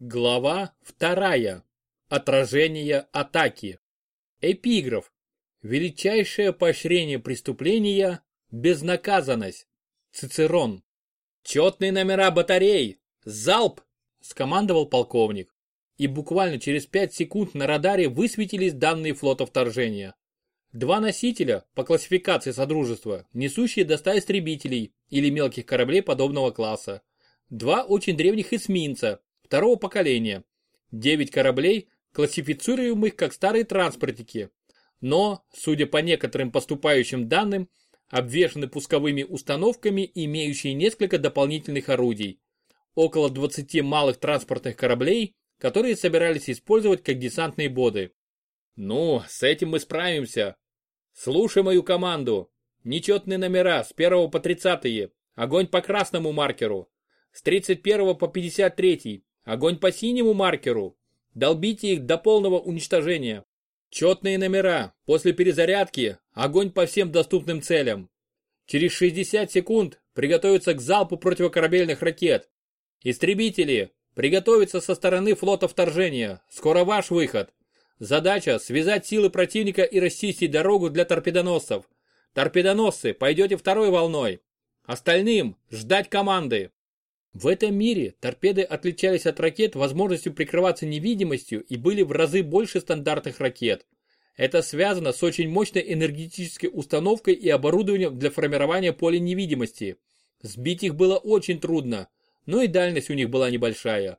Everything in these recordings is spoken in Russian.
Глава вторая. Отражение атаки. Эпиграф. Величайшее поощрение преступления – безнаказанность. Цицерон. Четные номера батарей. Залп! Скомандовал полковник. И буквально через 5 секунд на радаре высветились данные флота вторжения. Два носителя по классификации Содружества, несущие до 100 истребителей или мелких кораблей подобного класса. Два очень древних эсминца, второго поколения. Девять кораблей, классифицируемых как старые транспортники, но, судя по некоторым поступающим данным, обвешаны пусковыми установками, имеющие несколько дополнительных орудий. Около 20 малых транспортных кораблей, которые собирались использовать как десантные боды. Ну, с этим мы справимся. Слушай мою команду. Нечетные номера с 1 по 30. Огонь по красному маркеру. С 31 по 53. Огонь по синему маркеру. Долбите их до полного уничтожения. Четные номера. После перезарядки огонь по всем доступным целям. Через 60 секунд приготовиться к залпу противокорабельных ракет. Истребители, приготовиться со стороны флота вторжения. Скоро ваш выход. Задача связать силы противника и расчистить дорогу для торпедоносцев. Торпедоносцы, пойдете второй волной. Остальным ждать команды. В этом мире торпеды отличались от ракет возможностью прикрываться невидимостью и были в разы больше стандартных ракет. Это связано с очень мощной энергетической установкой и оборудованием для формирования поля невидимости. Сбить их было очень трудно, но и дальность у них была небольшая.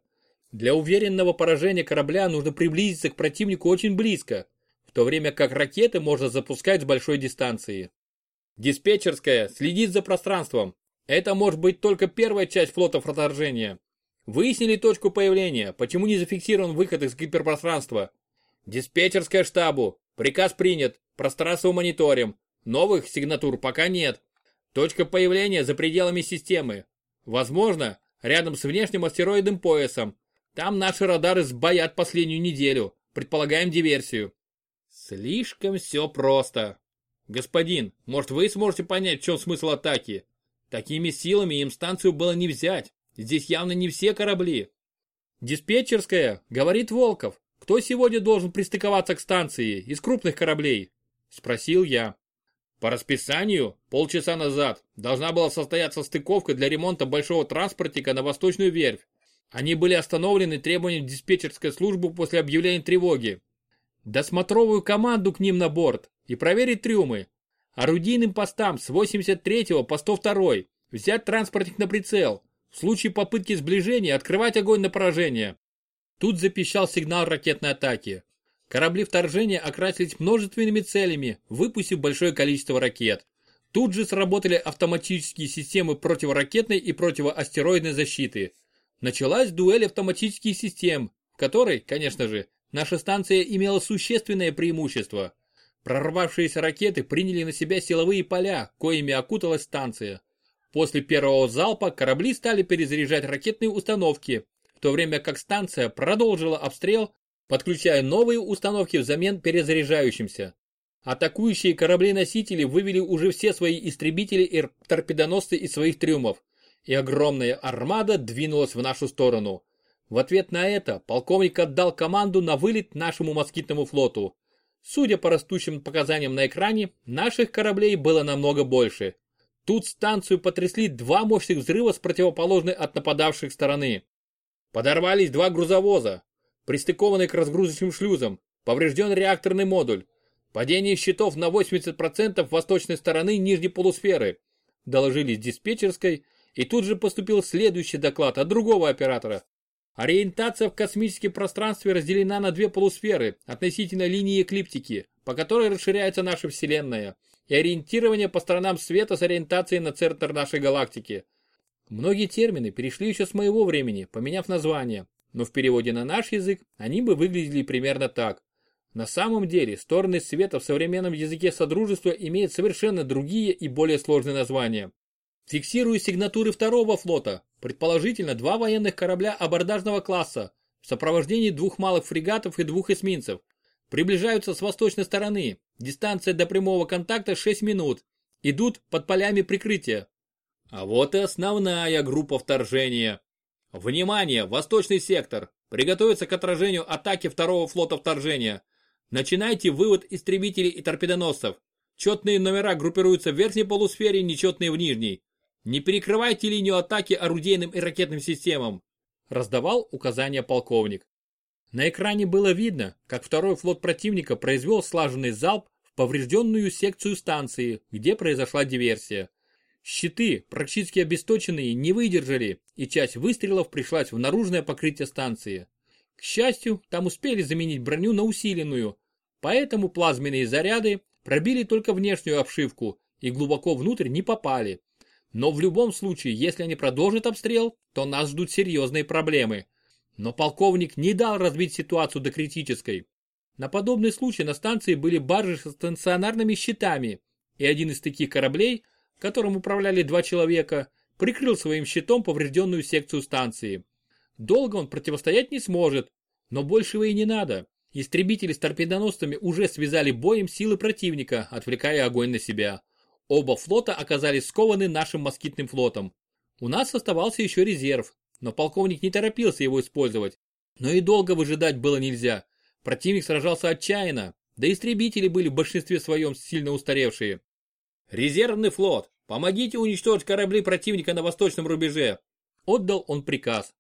Для уверенного поражения корабля нужно приблизиться к противнику очень близко, в то время как ракеты можно запускать с большой дистанции. Диспетчерская следит за пространством, это может быть только первая часть флота вторжения. Выяснили точку появления, почему не зафиксирован выход из гиперпространства. Диспетчерская штабу. Приказ принят. Пространство мониторим. Новых сигнатур пока нет. Точка появления за пределами системы. Возможно, рядом с внешним астероидным поясом. Там наши радары сбоят последнюю неделю. Предполагаем диверсию. Слишком все просто. Господин, может вы сможете понять, в чем смысл атаки? Такими силами им станцию было не взять. Здесь явно не все корабли. Диспетчерская, говорит Волков. Кто сегодня должен пристыковаться к станции из крупных кораблей? Спросил я. По расписанию, полчаса назад, должна была состояться стыковка для ремонта большого транспортика на Восточную верфь. Они были остановлены требованием диспетчерской службы после объявления тревоги. Досмотровую команду к ним на борт и проверить трюмы, орудийным постам с 83 по 102, взять транспортник на прицел, в случае попытки сближения открывать огонь на поражение. Тут запищал сигнал ракетной атаки. Корабли вторжения окрасились множественными целями, выпустив большое количество ракет. Тут же сработали автоматические системы противоракетной и противоастероидной защиты. Началась дуэль автоматических систем, в которой, конечно же, наша станция имела существенное преимущество. Прорвавшиеся ракеты приняли на себя силовые поля, коими окуталась станция. После первого залпа корабли стали перезаряжать ракетные установки, в то время как станция продолжила обстрел, подключая новые установки взамен перезаряжающимся. Атакующие корабли-носители вывели уже все свои истребители и торпедоносцы из своих трюмов, и огромная армада двинулась в нашу сторону. В ответ на это полковник отдал команду на вылет нашему москитному флоту. Судя по растущим показаниям на экране, наших кораблей было намного больше. Тут станцию потрясли два мощных взрыва с противоположной от нападавших стороны. Подорвались два грузовоза, пристыкованные к разгрузочным шлюзам, поврежден реакторный модуль. Падение щитов на 80% восточной стороны нижней полусферы. Доложили с диспетчерской, и тут же поступил следующий доклад от другого оператора. Ориентация в космическом пространстве разделена на две полусферы относительно линии эклиптики, по которой расширяется наша Вселенная, и ориентирование по сторонам света с ориентацией на центр нашей галактики. Многие термины перешли еще с моего времени, поменяв название, но в переводе на наш язык они бы выглядели примерно так. На самом деле, стороны света в современном языке Содружества имеют совершенно другие и более сложные названия. Фиксирую сигнатуры второго флота, предположительно два военных корабля абордажного класса, в сопровождении двух малых фрегатов и двух эсминцев. Приближаются с восточной стороны, дистанция до прямого контакта 6 минут. Идут под полями прикрытия. А вот и основная группа вторжения. Внимание, восточный сектор. Приготовиться к отражению атаки второго флота вторжения. Начинайте вывод истребителей и торпедоносцев. Четные номера группируются в верхней полусфере, нечетные в нижней. Не перекрывайте линию атаки орудийным и ракетным системам. Раздавал указания полковник. На экране было видно, как второй флот противника произвел слаженный залп в поврежденную секцию станции, где произошла диверсия. Щиты, практически обесточенные, не выдержали, и часть выстрелов пришлась в наружное покрытие станции. К счастью, там успели заменить броню на усиленную, поэтому плазменные заряды пробили только внешнюю обшивку и глубоко внутрь не попали. Но в любом случае, если они продолжат обстрел, то нас ждут серьезные проблемы. Но полковник не дал разбить ситуацию до критической. На подобный случай на станции были баржи с стационарными щитами, и один из таких кораблей, которым управляли два человека, прикрыл своим щитом поврежденную секцию станции. Долго он противостоять не сможет, но большего и не надо. Истребители с торпедоносцами уже связали боем силы противника, отвлекая огонь на себя. Оба флота оказались скованы нашим москитным флотом. У нас оставался еще резерв, но полковник не торопился его использовать. Но и долго выжидать было нельзя. Противник сражался отчаянно, да истребители были в большинстве своем сильно устаревшие. «Резервный флот, помогите уничтожить корабли противника на восточном рубеже!» Отдал он приказ.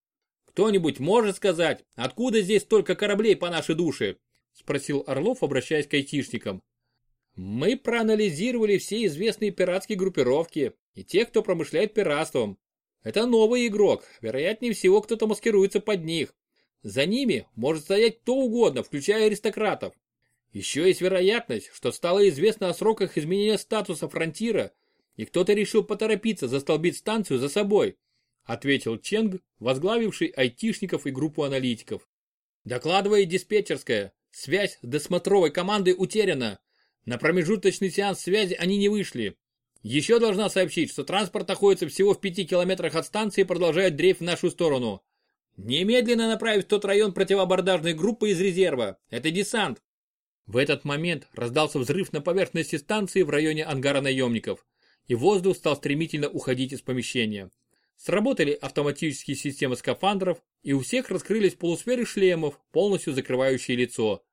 «Кто-нибудь может сказать, откуда здесь столько кораблей по нашей душе?» Спросил Орлов, обращаясь к айтишникам. «Мы проанализировали все известные пиратские группировки и тех, кто промышляет пиратством. Это новый игрок, вероятнее всего кто-то маскируется под них. За ними может стоять кто угодно, включая аристократов. Еще есть вероятность, что стало известно о сроках изменения статуса фронтира, и кто-то решил поторопиться застолбить станцию за собой, ответил Ченг, возглавивший айтишников и группу аналитиков. Докладывает диспетчерская, связь с досмотровой командой утеряна. На промежуточный сеанс связи они не вышли. Еще должна сообщить, что транспорт находится всего в пяти километрах от станции и продолжает дрейф в нашу сторону. Немедленно направить в тот район противобордажной группы из резерва. Это десант. В этот момент раздался взрыв на поверхности станции в районе ангара наемников, и воздух стал стремительно уходить из помещения. Сработали автоматические системы скафандров, и у всех раскрылись полусферы шлемов, полностью закрывающие лицо.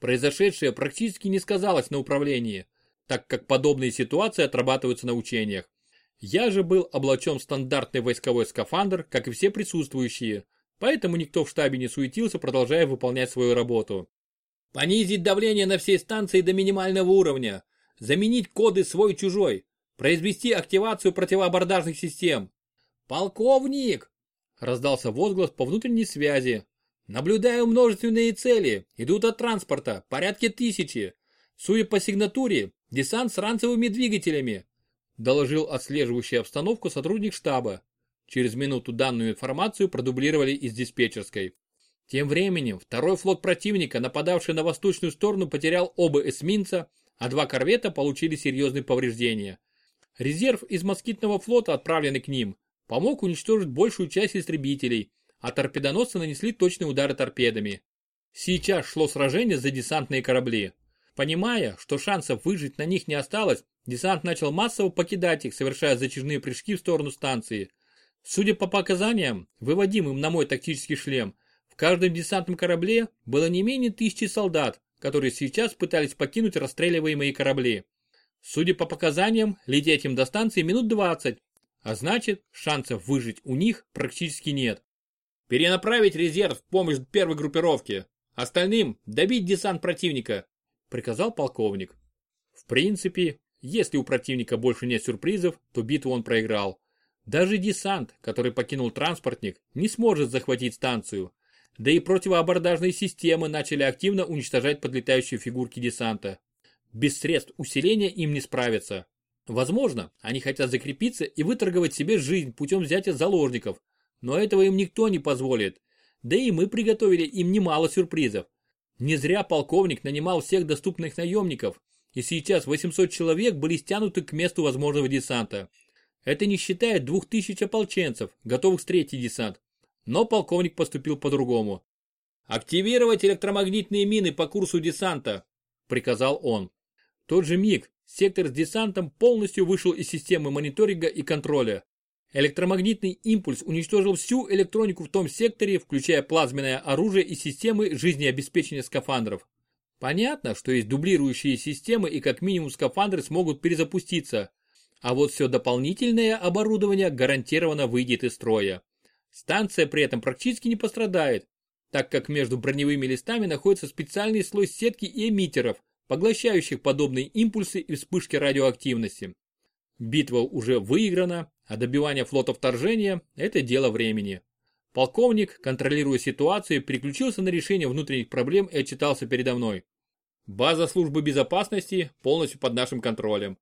Произошедшее практически не сказалось на управлении так как подобные ситуации отрабатываются на учениях. Я же был облачен в стандартный войсковой скафандр, как и все присутствующие, поэтому никто в штабе не суетился, продолжая выполнять свою работу. Понизить давление на всей станции до минимального уровня, заменить коды свой-чужой, произвести активацию противоабордажных систем. «Полковник!» – раздался возглас по внутренней связи. «Наблюдаю множественные цели, идут от транспорта, порядке тысячи. Судя по сигнатуре, Десант с ранцевыми двигателями, доложил отслеживающий обстановку сотрудник штаба. Через минуту данную информацию продублировали из диспетчерской. Тем временем второй флот противника, нападавший на восточную сторону, потерял оба эсминца, а два корвета получили серьезные повреждения. Резерв из москитного флота, отправленный к ним, помог уничтожить большую часть истребителей, а торпедоносцы нанесли точные удары торпедами. Сейчас шло сражение за десантные корабли. Понимая, что шансов выжить на них не осталось, десант начал массово покидать их, совершая затяжные прыжки в сторону станции. Судя по показаниям, выводимым на мой тактический шлем, в каждом десантном корабле было не менее тысячи солдат, которые сейчас пытались покинуть расстреливаемые корабли. Судя по показаниям, лететь им до станции минут 20, а значит, шансов выжить у них практически нет. Перенаправить резерв в помощь первой группировке. Остальным добить десант противника приказал полковник. В принципе, если у противника больше нет сюрпризов, то битву он проиграл. Даже десант, который покинул транспортник, не сможет захватить станцию. Да и противоабордажные системы начали активно уничтожать подлетающие фигурки десанта. Без средств усиления им не справиться. Возможно, они хотят закрепиться и выторговать себе жизнь путем взятия заложников, но этого им никто не позволит. Да и мы приготовили им немало сюрпризов. Не зря полковник нанимал всех доступных наемников, и сейчас 800 человек были стянуты к месту возможного десанта. Это не считая двух тысяч ополченцев, готовых встретить десант. Но полковник поступил по-другому. «Активировать электромагнитные мины по курсу десанта», – приказал он. В тот же миг сектор с десантом полностью вышел из системы мониторинга и контроля. Электромагнитный импульс уничтожил всю электронику в том секторе, включая плазменное оружие и системы жизнеобеспечения скафандров. Понятно, что есть дублирующие системы и как минимум скафандры смогут перезапуститься. А вот все дополнительное оборудование гарантированно выйдет из строя. Станция при этом практически не пострадает, так как между броневыми листами находится специальный слой сетки и эмиттеров, поглощающих подобные импульсы и вспышки радиоактивности. Битва уже выиграна, а добивание флота вторжения – это дело времени. Полковник, контролируя ситуацию, переключился на решение внутренних проблем и отчитался передо мной. База службы безопасности полностью под нашим контролем.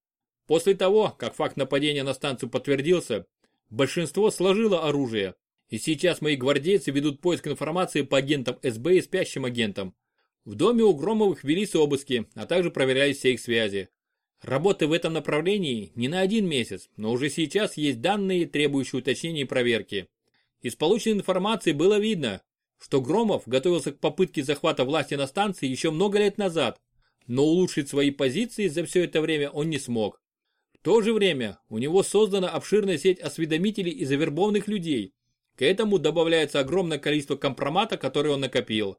После того, как факт нападения на станцию подтвердился, большинство сложило оружие, и сейчас мои гвардейцы ведут поиск информации по агентам СБ и спящим агентам. В доме у Громовых велись обыски, а также проверялись все их связи. Работы в этом направлении не на один месяц, но уже сейчас есть данные, требующие уточнения и проверки. Из полученной информации было видно, что Громов готовился к попытке захвата власти на станции еще много лет назад, но улучшить свои позиции за все это время он не смог. В то же время у него создана обширная сеть осведомителей и завербованных людей. К этому добавляется огромное количество компромата, который он накопил.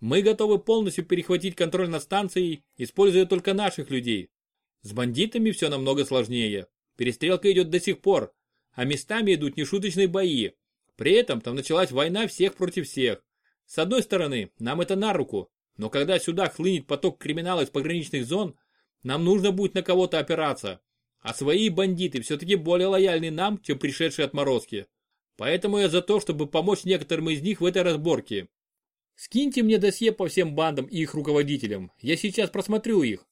Мы готовы полностью перехватить контроль над станцией, используя только наших людей. С бандитами все намного сложнее. Перестрелка идет до сих пор, а местами идут нешуточные бои. При этом там началась война всех против всех. С одной стороны, нам это на руку, но когда сюда хлынет поток криминала из пограничных зон, нам нужно будет на кого-то опираться. А свои бандиты все-таки более лояльны нам, чем пришедшие отморозки. Поэтому я за то, чтобы помочь некоторым из них в этой разборке. Скиньте мне досье по всем бандам и их руководителям, я сейчас просмотрю их.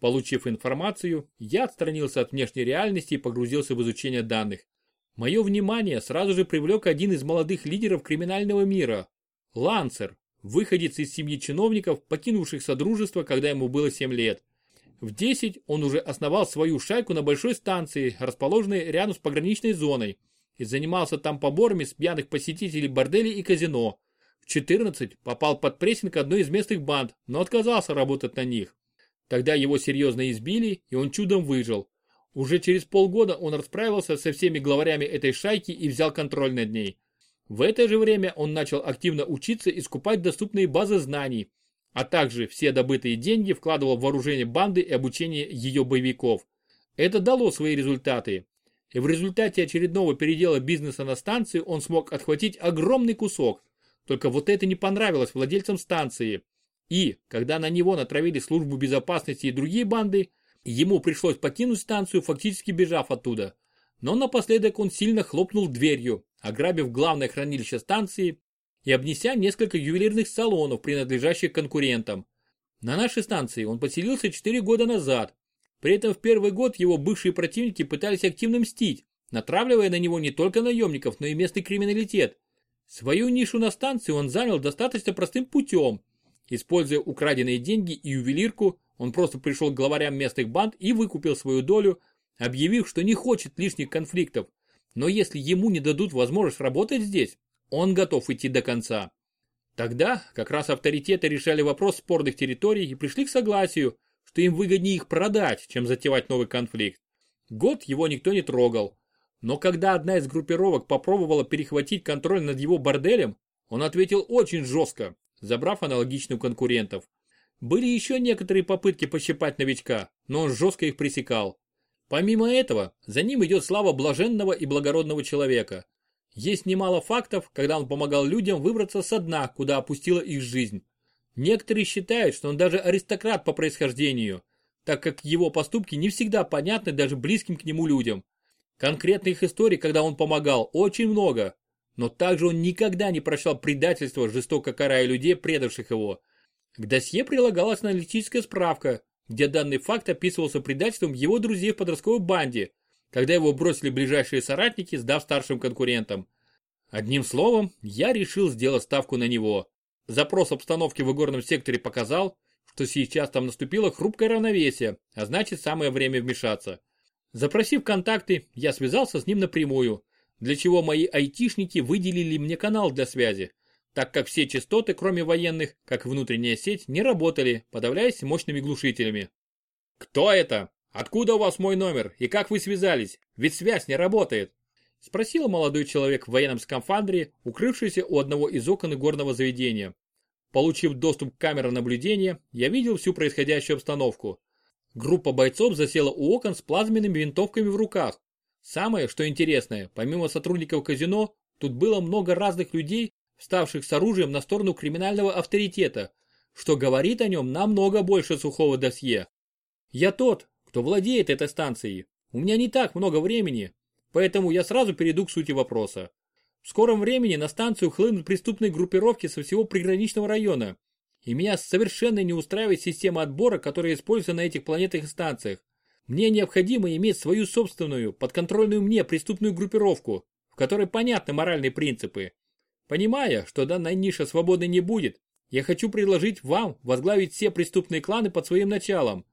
Получив информацию, я отстранился от внешней реальности и погрузился в изучение данных. Мое внимание сразу же привлек один из молодых лидеров криминального мира – Лансер, выходец из семьи чиновников, покинувших Содружество, когда ему было 7 лет. В 10 он уже основал свою шайку на большой станции, расположенной рядом с пограничной зоной, и занимался там поборами с пьяных посетителей борделей и казино. В 14 попал под прессинг одной из местных банд, но отказался работать на них. Тогда его серьезно избили, и он чудом выжил. Уже через полгода он расправился со всеми главарями этой шайки и взял контроль над ней. В это же время он начал активно учиться и скупать доступные базы знаний, а также все добытые деньги вкладывал в вооружение банды и обучение ее боевиков. Это дало свои результаты. И в результате очередного передела бизнеса на станции он смог отхватить огромный кусок. Только вот это не понравилось владельцам станции. И, когда на него натравили службу безопасности и другие банды, ему пришлось покинуть станцию, фактически бежав оттуда. Но напоследок он сильно хлопнул дверью, ограбив главное хранилище станции и обнеся несколько ювелирных салонов, принадлежащих конкурентам. На нашей станции он поселился 4 года назад. При этом в первый год его бывшие противники пытались активно мстить, натравливая на него не только наемников, но и местный криминалитет. Свою нишу на станции он занял достаточно простым путем, Используя украденные деньги и ювелирку, он просто пришел к главарям местных банд и выкупил свою долю, объявив, что не хочет лишних конфликтов. Но если ему не дадут возможность работать здесь, он готов идти до конца. Тогда как раз авторитеты решали вопрос спорных территорий и пришли к согласию, что им выгоднее их продать, чем затевать новый конфликт. Год его никто не трогал. Но когда одна из группировок попробовала перехватить контроль над его борделем, он ответил очень жестко, забрав аналогичных конкурентов. Были еще некоторые попытки пощипать новичка, но он жестко их пресекал. Помимо этого, за ним идет слава блаженного и благородного человека. Есть немало фактов, когда он помогал людям выбраться со дна, куда опустила их жизнь. Некоторые считают, что он даже аристократ по происхождению, так как его поступки не всегда понятны даже близким к нему людям. Конкретных историй, когда он помогал, очень много, но также он никогда не прощал предательства, жестоко карая людей, предавших его. К досье прилагалась аналитическая справка, где данный факт описывался предательством его друзей в подростковой банде, когда его бросили ближайшие соратники, сдав старшим конкурентам. Одним словом, я решил сделать ставку на него. Запрос обстановки в игорном секторе показал, что сейчас там наступило хрупкое равновесие, а значит самое время вмешаться. Запросив контакты, я связался с ним напрямую, для чего мои айтишники выделили мне канал для связи, так как все частоты, кроме военных, как внутренняя сеть, не работали, подавляясь мощными глушителями. «Кто это? Откуда у вас мой номер? И как вы связались? Ведь связь не работает!» Спросил молодой человек в военном скафандре, укрывшийся у одного из окон горного заведения. Получив доступ к камерам наблюдения, я видел всю происходящую обстановку. Группа бойцов засела у окон с плазменными винтовками в руках. Самое, что интересное, помимо сотрудников казино, тут было много разных людей, вставших с оружием на сторону криминального авторитета, что говорит о нем намного больше сухого досье. Я тот, кто владеет этой станцией. У меня не так много времени, поэтому я сразу перейду к сути вопроса. В скором времени на станцию хлынут преступные группировки со всего приграничного района. И меня совершенно не устраивает система отбора, которая используется на этих планетах и станциях. Мне необходимо иметь свою собственную, подконтрольную мне преступную группировку, в которой понятны моральные принципы. Понимая, что данная ниша свободной не будет, я хочу предложить вам возглавить все преступные кланы под своим началом.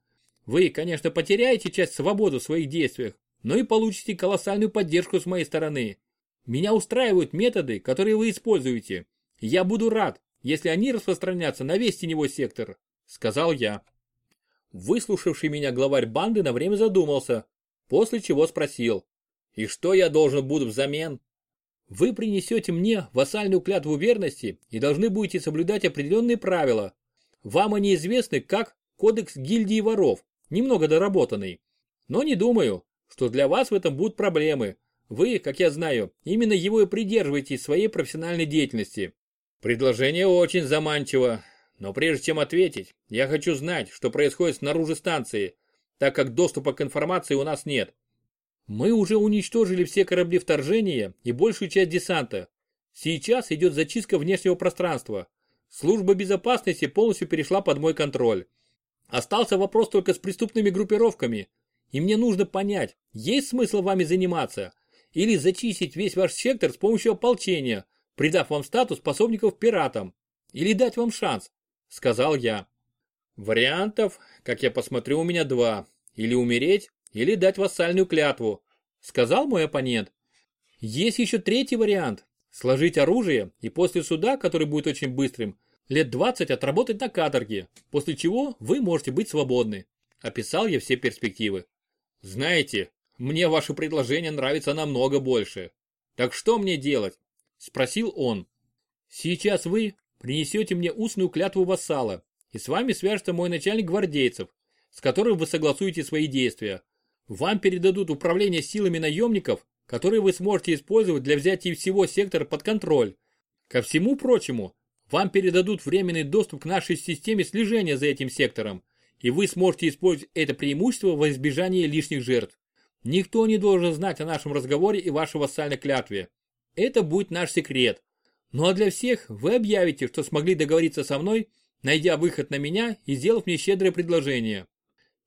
Вы, конечно, потеряете часть свободы в своих действиях, но и получите колоссальную поддержку с моей стороны. Меня устраивают методы, которые вы используете. Я буду рад, если они распространятся на весь теневой сектор», — сказал я. Выслушавший меня главарь банды на время задумался, после чего спросил, «И что я должен буду взамен?» «Вы принесете мне вассальную клятву верности и должны будете соблюдать определенные правила. Вам они известны как Кодекс гильдии воров, немного доработанный. Но не думаю, что для вас в этом будут проблемы, вы, как я знаю, именно его и придерживаетесь в своей профессиональной деятельности. Предложение очень заманчиво, но прежде чем ответить, я хочу знать, что происходит снаружи станции, так как доступа к информации у нас нет. Мы уже уничтожили все корабли вторжения и большую часть десанта. Сейчас идет зачистка внешнего пространства. Служба безопасности полностью перешла под мой контроль. Остался вопрос только с преступными группировками. И мне нужно понять, есть смысл вами заниматься – или зачистить весь ваш сектор с помощью ополчения, придав вам статус способников пиратам, или дать вам шанс, сказал я. Вариантов, как я посмотрю, у меня два. Или умереть, или дать вассальную клятву, сказал мой оппонент. Есть еще третий вариант. Сложить оружие и после суда, который будет очень быстрым, лет 20 отработать на каторге, после чего вы можете быть свободны. Описал я все перспективы. Знаете, мне ваше предложение нравится намного больше. Так что мне делать? Спросил он. Сейчас вы принесете мне устную клятву вассала, и с вами свяжется мой начальник гвардейцев, с которым вы согласуете свои действия. Вам передадут управление силами наемников, которые вы сможете использовать для взятия всего сектора под контроль. Ко всему прочему, вам передадут временный доступ к нашей системе слежения за этим сектором, и вы сможете использовать это преимущество во избежание лишних жертв. Никто не должен знать о нашем разговоре и вашей вассальной клятве. Это будет наш секрет. Ну а для всех вы объявите, что смогли договориться со мной, найдя выход на меня и сделав мне щедрое предложение.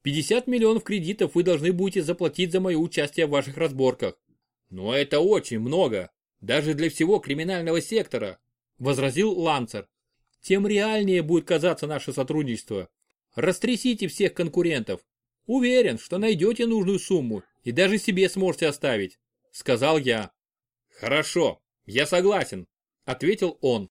50 миллионов кредитов вы должны будете заплатить за мое участие в ваших разборках. Но это очень много, даже для всего криминального сектора, возразил Ланцер. Тем реальнее будет казаться наше сотрудничество. Растрясите всех конкурентов. Уверен, что найдете нужную сумму и даже себе сможете оставить», — сказал я. «Хорошо, я согласен», — ответил он.